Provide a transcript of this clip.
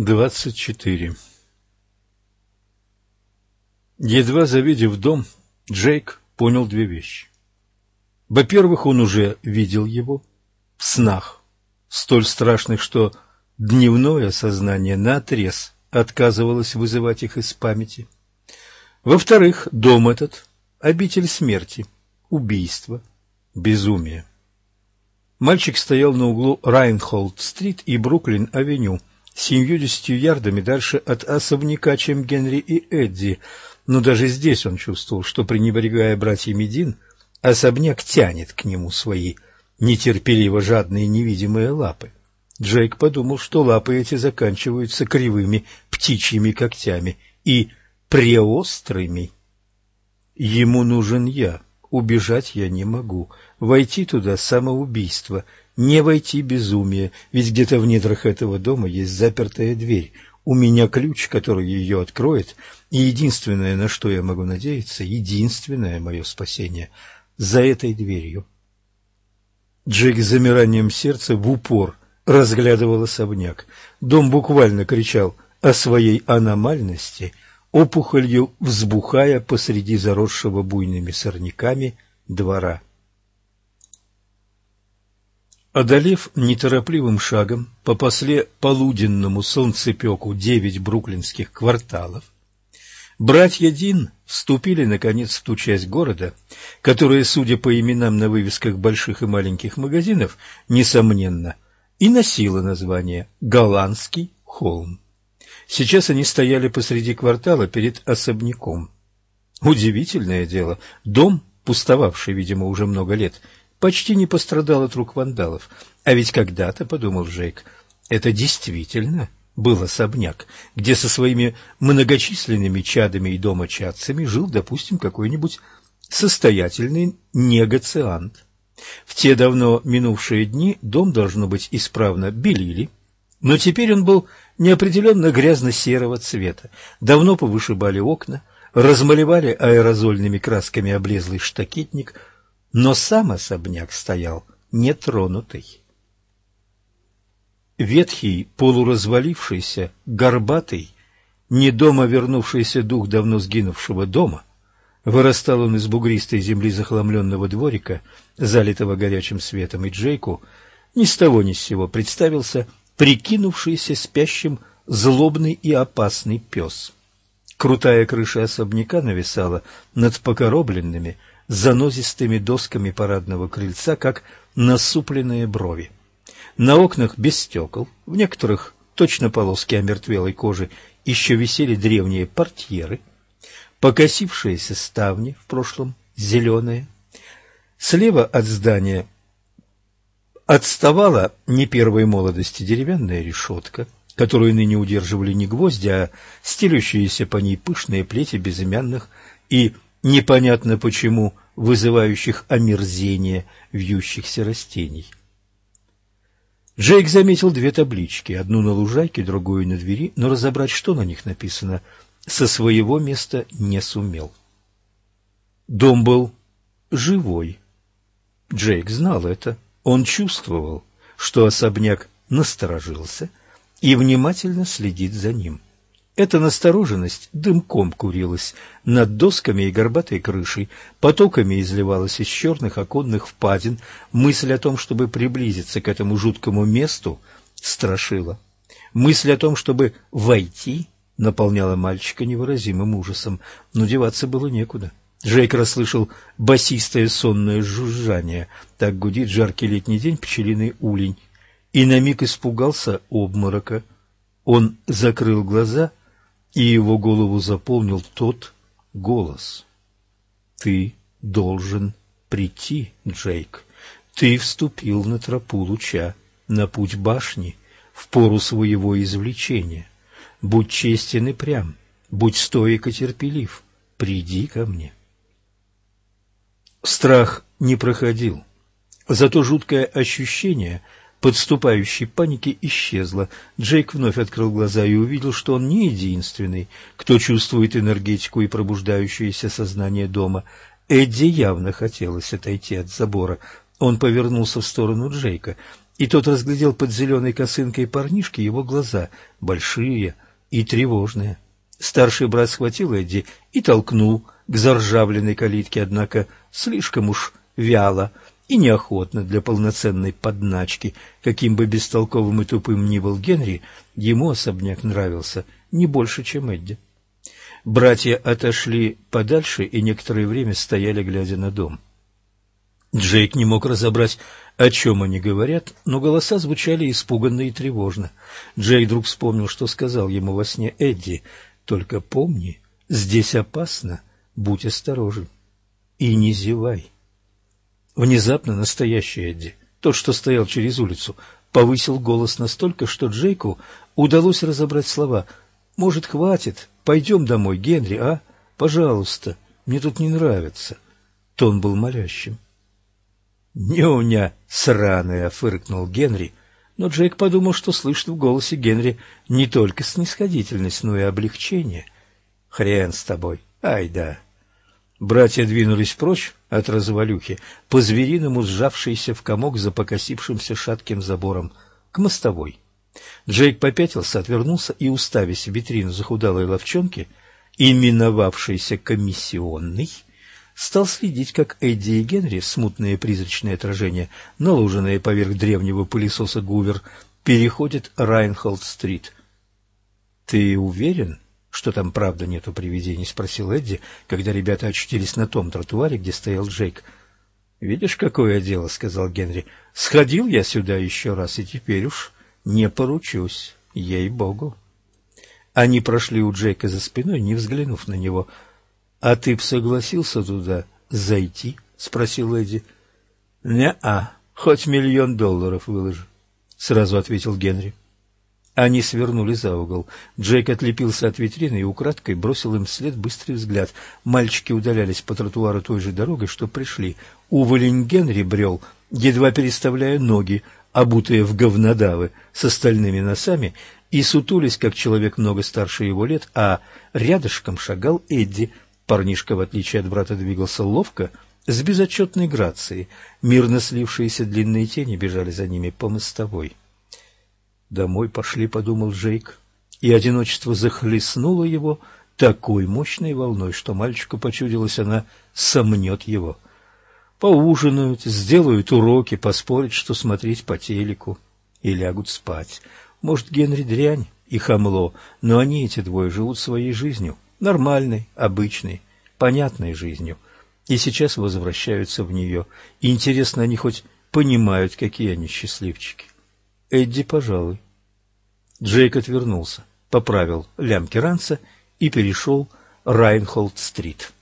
двадцать четыре Едва завидев дом, Джейк понял две вещи. Во-первых, он уже видел его в снах, столь страшных, что дневное сознание наотрез отказывалось вызывать их из памяти. Во-вторых, дом этот – обитель смерти, убийства, безумия. Мальчик стоял на углу Райнхолд-стрит и Бруклин-авеню, семьюдесятью ярдами дальше от особняка, чем Генри и Эдди – но даже здесь он чувствовал, что, пренебрегая братьями Дин, особняк тянет к нему свои нетерпеливо жадные невидимые лапы. Джейк подумал, что лапы эти заканчиваются кривыми птичьими когтями и преострыми. Ему нужен я, убежать я не могу, войти туда самоубийство, не войти безумие, ведь где-то в недрах этого дома есть запертая дверь, у меня ключ, который ее откроет, и единственное, на что я могу надеяться, единственное мое спасение за этой дверью. Джек с замиранием сердца в упор разглядывал особняк. Дом буквально кричал о своей аномальности, опухолью взбухая посреди заросшего буйными сорняками двора. Одолев неторопливым шагом по после полуденному солнцепеку девять бруклинских кварталов, братья Дин вступили, наконец, в ту часть города, которая, судя по именам на вывесках больших и маленьких магазинов, несомненно, и носила название «Голландский холм». Сейчас они стояли посреди квартала перед особняком. Удивительное дело, дом, пустовавший, видимо, уже много лет, — почти не пострадал от рук вандалов. А ведь когда-то, — подумал Джейк, — это действительно был особняк, где со своими многочисленными чадами и домочадцами жил, допустим, какой-нибудь состоятельный негациант. В те давно минувшие дни дом, должно быть, исправно белили, но теперь он был неопределенно грязно-серого цвета. Давно повышибали окна, размалевали аэрозольными красками облезлый штакетник — но сам особняк стоял нетронутый. Ветхий, полуразвалившийся, горбатый, не дома вернувшийся дух давно сгинувшего дома, вырастал он из бугристой земли захламленного дворика, залитого горячим светом, и Джейку ни с того ни с сего представился прикинувшийся спящим злобный и опасный пес. Крутая крыша особняка нависала над покоробленными, занозистыми досками парадного крыльца, как насупленные брови. На окнах без стекол, в некоторых точно полоски омертвелой кожи еще висели древние портьеры, покосившиеся ставни в прошлом зеленые. Слева от здания отставала не первой молодости деревянная решетка, которую ныне удерживали не гвозди, а стелющиеся по ней пышные плети безымянных и непонятно почему вызывающих омерзение вьющихся растений. Джейк заметил две таблички, одну на лужайке, другую на двери, но разобрать, что на них написано, со своего места не сумел. Дом был живой. Джейк знал это. Он чувствовал, что особняк насторожился и внимательно следит за ним. Эта настороженность дымком курилась над досками и горбатой крышей, потоками изливалась из черных оконных впадин. Мысль о том, чтобы приблизиться к этому жуткому месту, страшила. Мысль о том, чтобы войти, наполняла мальчика невыразимым ужасом, но деваться было некуда. Джейк расслышал басистое сонное жужжание. Так гудит жаркий летний день пчелиный улей. И на миг испугался обморока. Он закрыл глаза и его голову заполнил тот голос. «Ты должен прийти, Джейк. Ты вступил на тропу луча, на путь башни, в пору своего извлечения. Будь честен и прям, будь стоек и терпелив. Приди ко мне». Страх не проходил, зато жуткое ощущение – подступающей паники исчезла. Джейк вновь открыл глаза и увидел, что он не единственный, кто чувствует энергетику и пробуждающееся сознание дома. Эдди явно хотелось отойти от забора. Он повернулся в сторону Джейка. и тот разглядел под зеленой косынкой парнишки его глаза, большие и тревожные. Старший брат схватил Эдди и толкнул к заржавленной калитке, однако слишком уж вяло и неохотно для полноценной подначки, каким бы бестолковым и тупым ни был Генри, ему особняк нравился не больше, чем Эдди. Братья отошли подальше и некоторое время стояли, глядя на дом. Джейк не мог разобрать, о чем они говорят, но голоса звучали испуганно и тревожно. Джейк вдруг вспомнил, что сказал ему во сне Эдди. «Только помни, здесь опасно, будь осторожен и не зевай». Внезапно настоящий Эдди, тот, что стоял через улицу, повысил голос настолько, что Джейку удалось разобрать слова. «Может, хватит? Пойдем домой, Генри, а? Пожалуйста, мне тут не нравится». Тон был молящим. «Нюня сраная!» — фыркнул Генри, но Джейк подумал, что слышит в голосе Генри не только снисходительность, но и облегчение. «Хрен с тобой! Ай да!» Братья двинулись прочь от развалюхи, по-звериному сжавшийся в комок за покосившимся шатким забором, к мостовой. Джейк попятился, отвернулся и, уставясь в витрину захудалой ловчонки, именовавшейся комиссионной, стал следить, как Эдди и Генри, смутные призрачные отражения, наложенные поверх древнего пылесоса Гувер, переходят Райнхолд-стрит. — Ты уверен? — что там правда нету привидений? — спросил Эдди, когда ребята очутились на том тротуаре, где стоял Джейк. — Видишь, какое дело, — сказал Генри. — Сходил я сюда еще раз, и теперь уж не поручусь, ей-богу. Они прошли у Джейка за спиной, не взглянув на него. — А ты б согласился туда зайти? — спросил Эдди. — Не-а, хоть миллион долларов выложу, — сразу ответил Генри. Они свернули за угол. Джейк отлепился от витрины и украдкой бросил им вслед быстрый взгляд. Мальчики удалялись по тротуару той же дорогой, что пришли. Уволень Генри брел, едва переставляя ноги, обутые в говнодавы с остальными носами, и сутулись, как человек много старше его лет, а рядышком шагал Эдди. Парнишка, в отличие от брата, двигался ловко, с безотчетной грацией. Мирно слившиеся длинные тени бежали за ними по мостовой. Домой пошли, подумал Джейк, и одиночество захлестнуло его такой мощной волной, что мальчику почудилось, она сомнет его. Поужинают, сделают уроки, поспорят, что смотреть по телеку, и лягут спать. Может, Генри дрянь и хамло, но они, эти двое, живут своей жизнью, нормальной, обычной, понятной жизнью, и сейчас возвращаются в нее. Интересно, они хоть понимают, какие они счастливчики. Эдди, пожалуй. Джейк отвернулся, поправил лямки ранца и перешел Райнхолд-стрит.